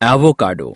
avocado